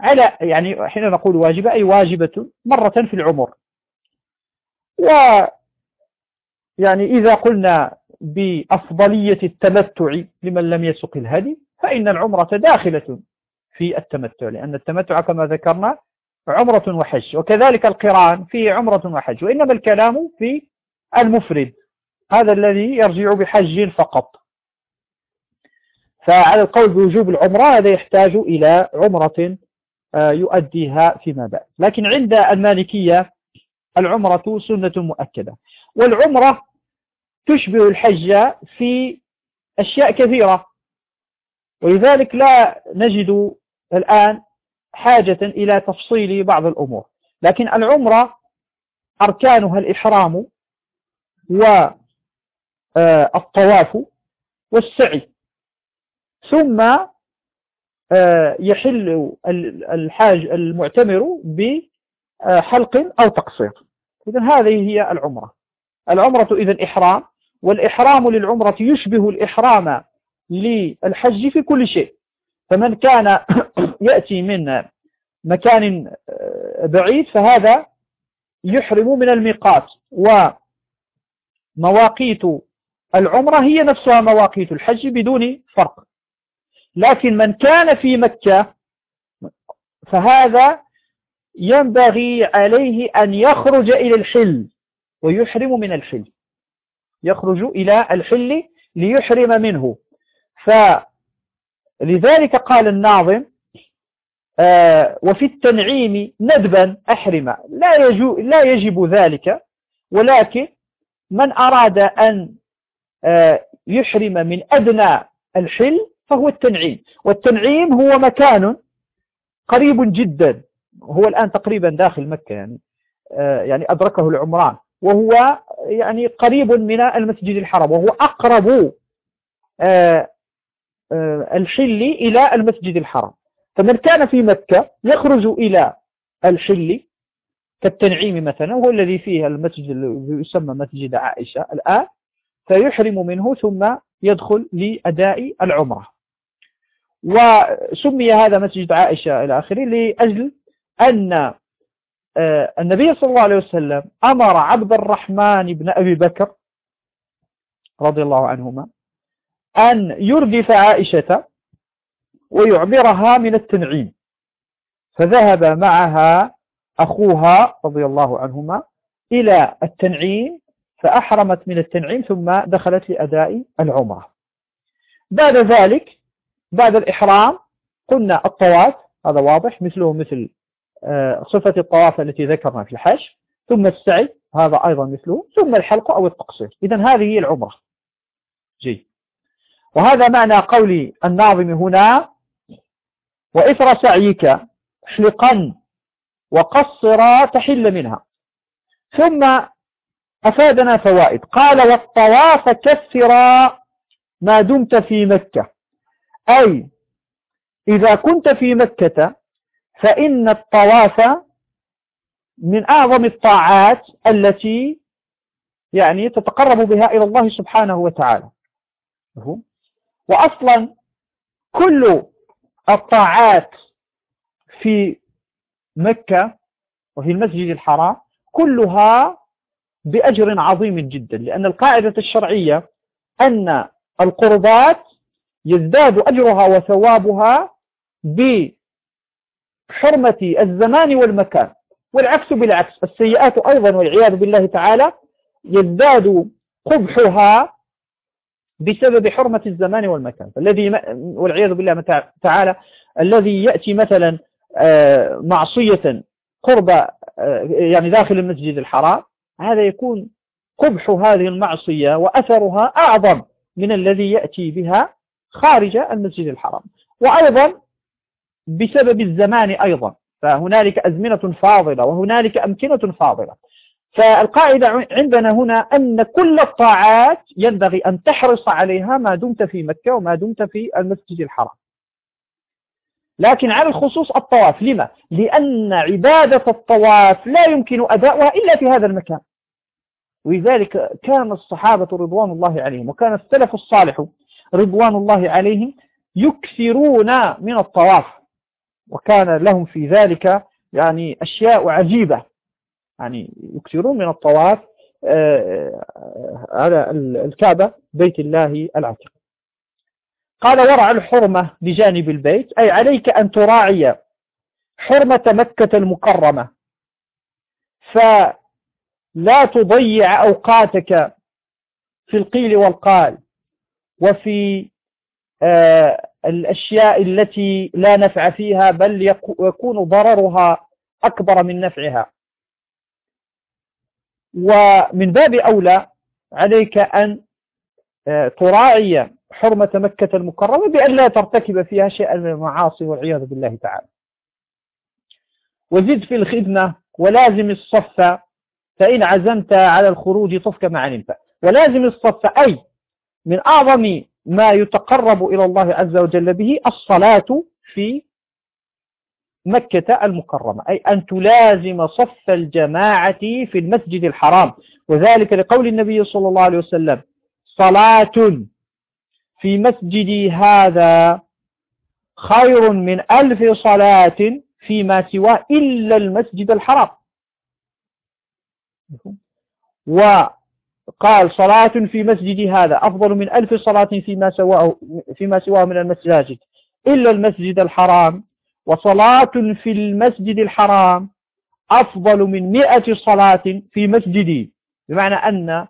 على يعني حين نقول واجبة أي واجبة مرة في العمر. و يعني إذا قلنا بأفضلية التمتع لمن لم يسق الهدي فإن العمرة داخلة في التمتع لأن التمتع كما ذكرنا عمرة وحج وكذلك القران فيه عمرة وحج وإنما الكلام في المفرد هذا الذي يرجع بحج فقط. فعلى القول بوجوب العمرة هذا يحتاج إلى عمرة آه، يؤديها فيما بعد. لكن عند المالكية العمرة سنة مؤكدة. والعمرة تشبه الحج في أشياء كثيرة. ولذلك لا نجد الآن حاجة إلى تفصيل بعض الأمور. لكن العمرة أركانها الإحرام والطواف آه، والسعي. ثم آه، يحل الحاج المعتمر بحلق أو تقصير. إذا هذه هي العمرة. العمرة إذا إحرام والإحرام للعمرة يشبه الإحرام للحج في كل شيء. فمن كان يأتي من مكان آه، بعيد فهذا يحرم من الميقات. ومواقيت العمرة هي نفسها مواقيت الحج بدون فرق. لكن من كان في مكة فهذا ينبغي عليه أن يخرج إلى الحل ويحرم من الحل. يخرج إلى الحل ليحرم منه. فلذلك قال الناظم آه وفي التنعيم ندبا أحرم. لا, يجو لا يجب ذلك ولكن من أراد أن آه يحرم من أدنى الحل فهو التنعيم. والتنعيم هو مكان قريب جدا. هو الآن تقريبا داخل مكة يعني آه، يعني أدركه العمران. وهو يعني قريب من المسجد الحرام. وهو أقرب آه، الحل إلى المسجد الحرام. فمن كان في مكة يخرج إلى الحل كالتنعيم مثلا. وهو الذي فيه المسجد الذي يسمى مسجد عائشة الآن. فيحرم منه ثم يدخل لأداء العمرة. وسمي هذا مسجد عائشة إلى آخره لأجل أن آه، النبي صلى الله عليه وسلم أمر عبد الرحمن بن أبي بكر رضي الله عنهما أن يردف عائشة ويعبرها من التنعيم. فذهب معها أخوها رضي الله عنهما إلى التنعيم فأحرمت من التنعيم ثم دخلت لأداء العمرة. بعد ذلك بعد الإحرام قلنا الطواف هذا واضح مثله مثل آه، صفة الطواف التي ذكرنا في الحج ثم السعي هذا أيضا مثله ثم الحلق أو التقصير. إذا هذه هي العمرة. جي وهذا معنى قول الناظم هنا وإثر سعيك احلقا وقصرا تحل منها. ثم أفادنا فوائد. قال والطواف كثرا ما دمت في مكة. أي إذا كنت في مكة فإن الطواف من أعظم الطاعات التي يعني تتقرب بها إلى الله سبحانه وتعالى. وأصلا كل الطاعات في مكة وفي المسجد الحرام كلها بأجر عظيم جدا لأن القاعدة الشرعية أن القربات يزداد أجرها وثوابها بحرمة الزمان والمكان والعكس بالعكس السيئات أيضا والعياذ بالله تعالى يزداد قبحها بسبب حرمة الزمان والمكان. فالذي والعياذ بالله تعالى الذي يأتي مثلا آه، معصية قرب آه، يعني داخل المسجد الحرام هذا يكون قبح هذه المعصية وأثرها أعظم من الذي يأتي بها خارج المسجد الحرام. وأيضا بسبب الزمان أيضا فهنالك أزمنة فاضلة وهنالك أمكنة فاضلة. فالقاعدة عندنا هنا أن كل الطاعات ينبغي أن تحرص عليها ما دمت في مكة وما دمت في المسجد الحرام. لكن على الخصوص الطواف لما؟ لأن عبادة الطواف لا يمكن أداؤها إلا في هذا المكان. ولذلك كان الصحابة رضوان الله عليهم وكان السلف الصالح رضوان الله عليهم يكثرون من الطواف. وكان لهم في ذلك يعني أشياء عجيبة. يعني يكثرون من الطواف آه، على الكعبة بيت الله العتيق. قال ورع الحرمة بجانب البيت أي عليك أن تراعي حرمة مكة المكرمة. فلا تضيع أوقاتك في القيل والقال. وفي آه الأشياء التي لا نفع فيها بل يكون ضررها أكبر من نفعها. ومن باب أولى عليك أن آه تراعي حرمة مكة المكرمة بأن لا ترتكب فيها شيئا من المعاصي والعياذ بالله تعالى. وزد في الخدمة ولازم الصف فإن عزمت على الخروج طفك مع علمت ولازم الصف أي من أعظم ما يتقرب إلى الله عز وجل به الصلاة في مكة المكرمة. أي أن تلازم صف الجماعة في المسجد الحرام. وذلك لقول النبي صلى الله عليه وسلم صلاة في مسجدي هذا خير من ألف صلاة فيما سواه إلا المسجد الحرام. وقال صلاة في مسجدي هذا أفضل من ألف صلاة فيما سواه, فيما سواه من المساجد إلا المسجد الحرام. وصلاة في المسجد الحرام أفضل من مئة صلاة في مسجدي. بمعنى أن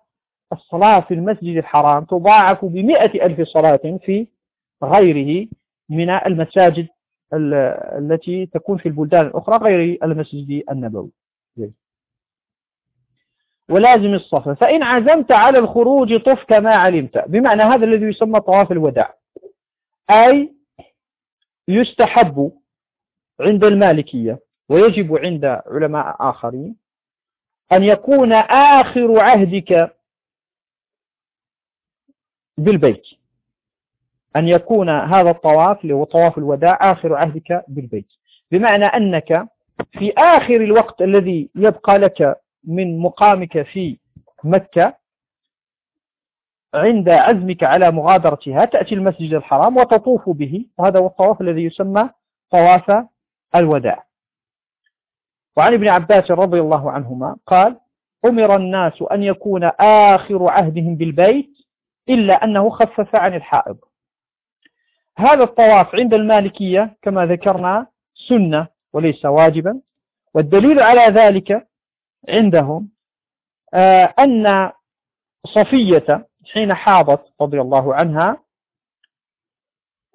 الصلاة في المسجد الحرام تضاعف بمئة ألف صلاة في غيره من المساجد التي تكون في البلدان الأخرى غير المسجد النبوي. ولازم الصفا. فإن عزمت على الخروج طف كما علمت. بمعنى هذا الذي يسمى طواف الوداع. أي يستحب عند المالكية ويجب عند علماء آخرين أن يكون آخر عهدك بالبيت. أن يكون هذا الطواف اللي هو طواف الوداع آخر عهدك بالبيت. بمعنى أنك في آخر الوقت الذي يبقى لك من مقامك في مكة عند عزمك على مغادرتها تأتي المسجد الحرام وتطوف به. وهذا هو الطواف الذي يسمى طواف الوداع. وعن ابن عباس رضي الله عنهما قال أمر الناس أن يكون آخر عهدهم بالبيت إلا أنه خفف عن الحائض. هذا الطواف عند المالكية كما ذكرنا سنة وليس واجبا. والدليل على ذلك عندهم آه، أن صفية حين حاضت رضي الله عنها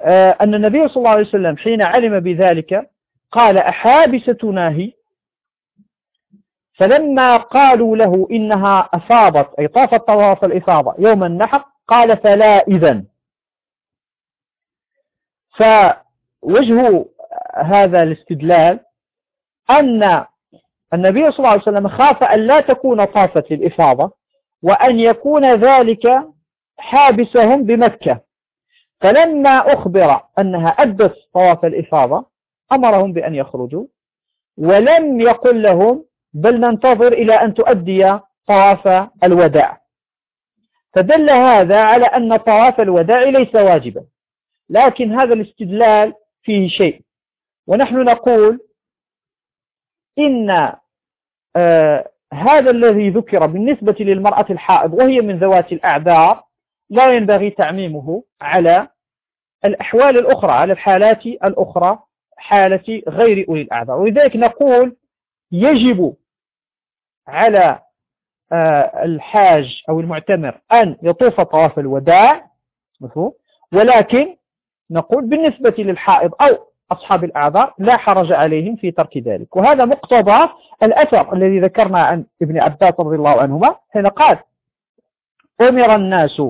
آه، أن النبي صلى الله عليه وسلم حين علم بذلك قال أحابستنا هي؟ فلما قالوا له إنها أفاضت أي طافت طواف الإفاضة يوم النحر قال فلا إذن. فوجه هذا الاستدلال أن النبي صلى الله عليه وسلم خاف أن لا تكون طافت للإفاضة وأن يكون ذلك حابسهم بمكة. فلما أخبر أنها أدت طواف الإفاضة أمرهم بأن يخرجوا ولم يقل لهم بل ننتظر إلى أن تؤدي طواف الوداع. فدل هذا على أن طواف الوداع ليس واجبا لكن هذا الاستدلال فيه شيء. ونحن نقول إن آه هذا الذي ذكر بالنسبة للمرأة الحائض وهي من ذوات الأعذار لا ينبغي تعميمه على الأحوال الأخرى على الحالات الأخرى حالة غير أولي الأعذار. ولذلك نقول يجب على آه، الحاج أو المعتمر أن يطوف طواف الوداع ولكن نقول بالنسبة للحائض أو أصحاب الأعذار لا حرج عليهم في ترك ذلك. وهذا مقتضى الأثر الذي ذكرنا عن ابن عباس رضي الله عنهما حين قال أمر الناس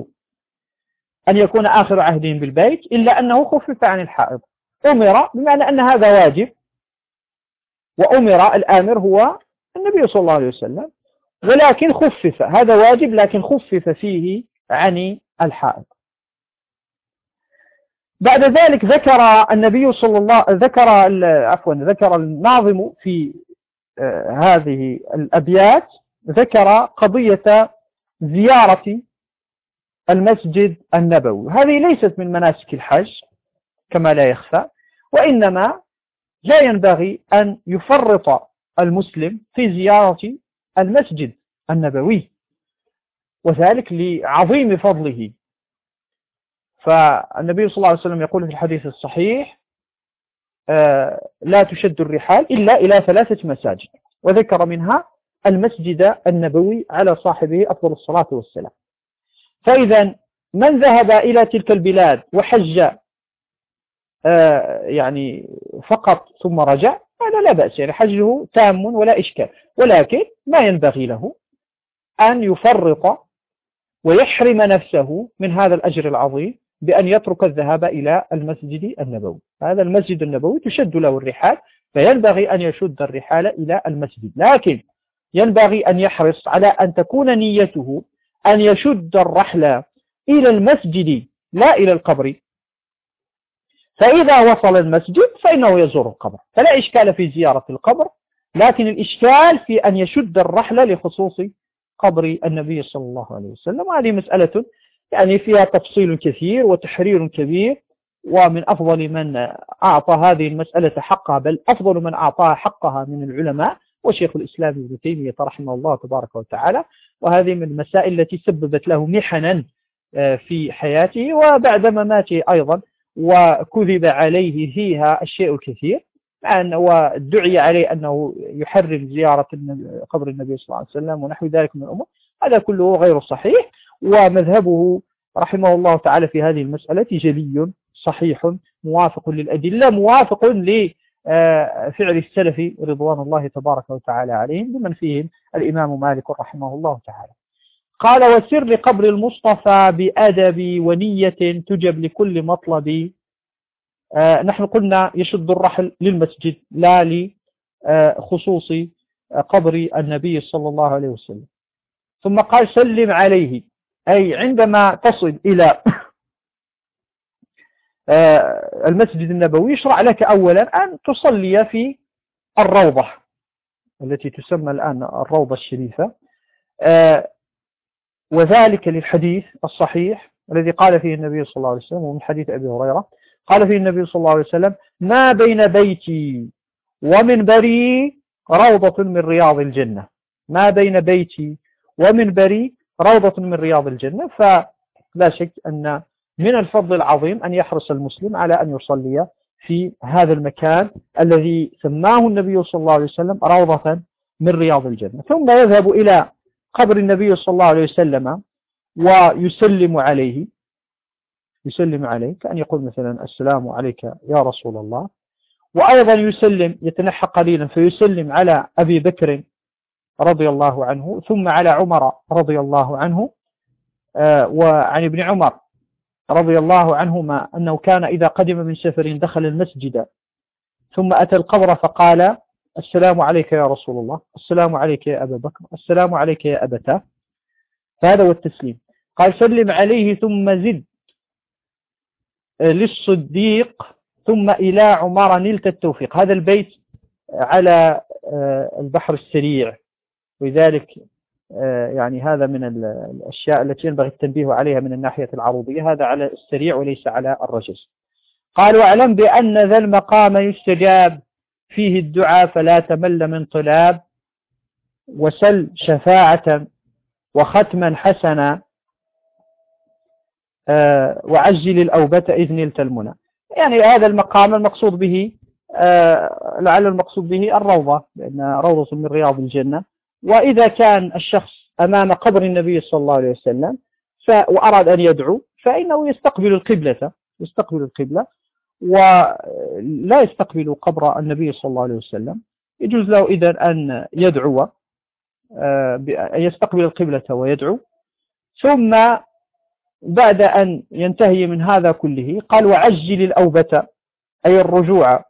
أن يكون آخر عهدهم بالبيت إلا أنه خفف عن الحائض. أمر بمعنى أن هذا واجب. وأمر الآمر هو النبي صلى الله عليه وسلم ولكن خفف هذا واجب لكن خفف فيه عن الحائض. بعد ذلك ذكر النبي صلى الله ذكر عفوا ذكر الناظم في آه، هذه الأبيات ذكر قضية زيارة المسجد النبوي. هذه ليست من مناسك الحج كما لا يخفى وإنما لا ينبغي أن يفرط المسلم في زيارة المسجد النبوي وذلك لعظيم فضله. فالنبي صلى الله عليه وسلم يقول في الحديث الصحيح آه، لا تشد الرحال إلا إلى ثلاثة مساجد وذكر منها المسجد النبوي على صاحبه أفضل الصلاة والسلام. فإذا من ذهب إلى تلك البلاد وحج آه، يعني فقط ثم رجع هذا لا بأس يعني حجه تام ولا إشكال ولكن ما ينبغي له أن يفرط ويحرم نفسه من هذا الأجر العظيم. بأن يترك الذهاب إلى المسجد النبوي. هذا المسجد النبوي تشد له الرحال فينبغي أن يشد الرحال إلى المسجد. لكن ينبغي أن يحرص على أن تكون نيته أن يشد الرحل إلى المسجد لا إلى القبر. فإذا وصل المسجد فإنه يزور القبر. فلا إشكال في زيارة القبر لكن الإشكال في أن يشد الرحلة لخصوص قبر النبي صلى الله عليه وسلم. وهذه مسألة يعني فيها تفصيل كثير وتحرير كبير ومن أفضل من أعطى هذه المسألة حقها بل أفضل من أعطاها حقها من العلماء وشيخ الإسلام ابن تيمية رحمه الله تبارك وتعالى. وهذه من المسائل التي سببت له محنا آه، في حياته وبعد مماته أيضا وكذب عليه فيها الشيء الكثير ودعي عليه أنه يحرم زيارة قبر النبي صلى الله عليه وسلم ونحو ذلك من الأمور. هذا كله غير صحيح. ومذهبه رحمه الله تعالى في هذه المسألة جلي صحيح موافق للأدلة موافق لفعل السلف رضوان الله تبارك وتعالى عليهم بمن فيهم الإمام مالك رحمه الله تعالى. قال وسر لقبر المصطفى بأدب ونية تجب لكل مطلب. آه نحن قلنا يشد الرحل للمسجد لا لخصوص قبر النبي صلى الله عليه وسلم. ثم قال سلم عليه. أي عندما تصل إلى آه، المسجد النبوي يشرع لك أولا أن تصلي في الروضة التي تسمى الآن الروضة الشريفة. آه، وذلك للحديث الصحيح الذي قال فيه النبي صلى الله عليه وسلم ومن حديث أبي هريرة قال فيه النبي صلى الله عليه وسلم ما بين بيتي ومنبري روضة من رياض الجنة. ما بين بيتي ومنبري روضة من رياض الجنة فلا شك أن من الفضل العظيم أن يحرص المسلم على أن يصلي في هذا المكان الذي سماه النبي صلى الله عليه وسلم روضة من رياض الجنة. ثم يذهب إلى قبر النبي صلى الله عليه وسلم ويسلم عليه يسلم عليه كأن يقول مثلا السلام عليك يا رسول الله. وأيضا يسلم يتنحى قليلا فيسلم على أبي بكر رضي الله عنه ثم على عمر رضي الله عنه آه، وعن ابن عمر رضي الله عنهما أنه كان إذا قدم من سفر دخل المسجد ثم أتى القبر فقال السلام عليك يا رسول الله السلام عليك يا أبا بكر السلام عليك يا أبتا فهذا هو التسليم. قال سلم عليه ثم زد للصديق ثم إلى عمر نلت التوفيق. هذا البيت على آه، البحر السريع. ولذلك آه، يعني هذا من الأشياء التي ينبغي التنبيه عليها من الناحية العروضية. هذا على السريع وليس على الرجز. قال واعلم بأن ذا المقام يستجاب فيه الدعاء فلا تمل من طلاب وسل شفاعة وختما حسنا آه، وعجل الأوبة إذ نلت المنى. يعني هذا المقام المقصود به آه، لعل المقصود به الروضة لأن روضة من رياض الجنة. وإذا كان الشخص أمام قبر النبي صلى الله عليه وسلم وأراد أن يدعو فإنه يستقبل القبلة يستقبل القبلة ولا يستقبل قبر النبي صلى الله عليه وسلم. يجوز له إذا أن يدعو آه، يستقبل القبلة ويدعو. ثم بعد أن ينتهي من هذا كله قال وعجل الأوبة أي الرجوع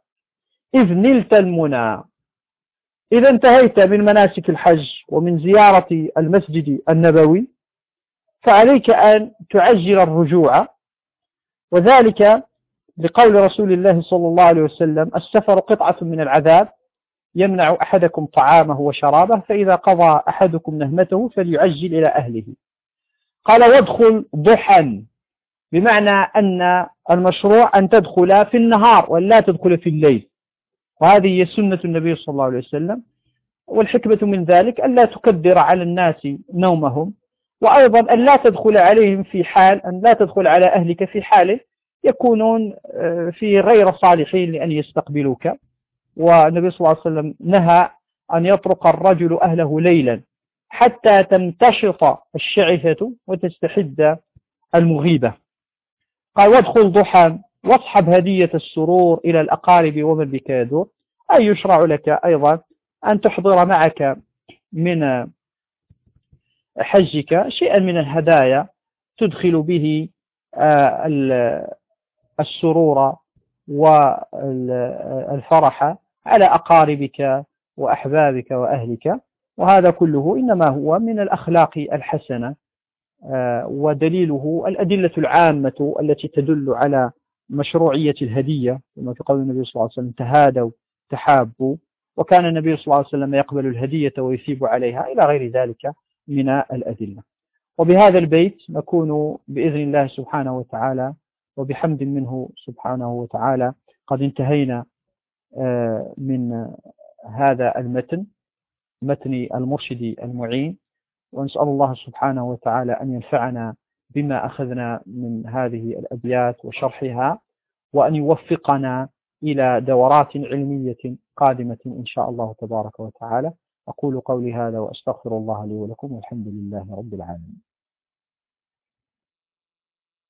إذ نلت المنى. إذا انتهيت من مناسك الحج ومن زيارة المسجد النبوي فعليك أن تعجل الرجوع وذلك لقول رسول الله صلى الله عليه وسلم السفر قطعة من العذاب يمنع أحدكم طعامه وشرابه فإذا قضى أحدكم نهمته فليعجل إلى أهله. قال وادخل ضحا. بمعنى أن المشروع أن تدخل في النهار ولا تدخل في الليل. وهذه هي سنة النبي صلى الله عليه وسلم والحكمة من ذلك أن لا تكدر على الناس نومهم وأيضا أن لا تدخل عليهم في حال أن لا تدخل على أهلك في حال يكونون آه، في غير صالحين لأن يستقبلوك. والنبي صلى الله عليه وسلم نهى أن يطرق الرجل أهله ليلا حتى تمتشط الشعثة وتستحد المغيبة. قال وادخل ضحى واصحب هدية السرور إلى الأقارب ومن بك يدور أي يشرع لك أيضا أن تحضر معك من حجك شيئا من الهدايا تدخل به آه، السرور والفرح على أقاربك وأحبابك وأهلك. وهذا كله إنما هو من الأخلاق الحسنة آه، ودليله الأدلة العامة التي تدل على مشروعية الهدية كما في قول النبي صلى الله عليه وسلم تهادوا تحابوا. وكان النبي صلى الله عليه وسلم يقبل الهدية ويثيب عليها إلى غير ذلك من الأدلة. وبهذا البيت نكون بإذن الله سبحانه وتعالى وبحمد منه سبحانه وتعالى قد انتهينا آه، من هذا المتن متن المرشد المعين. ونسأل الله سبحانه وتعالى أن ينفعنا بما أخذنا من هذه الأبيات وشرحها وأن يوفقنا إلى دورات علمية قادمة إن شاء الله تبارك وتعالى. أقول قولي هذا وأستغفر الله لي ولكم والحمد لله رب العالمين.